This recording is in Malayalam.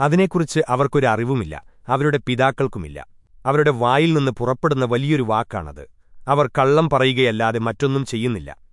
അതിനെക്കുറിച്ച് അവർക്കൊരു അറിവുമില്ല അവരുടെ പിതാക്കൾക്കുമില്ല. അവരുടെ വായിൽ നിന്ന് പുറപ്പെടുന്ന വലിയൊരു വാക്കാണത്. അവർ കള്ളം പറയുകയല്ലാതെ മറ്റൊന്നും ചെയ്യുന്നില്ല.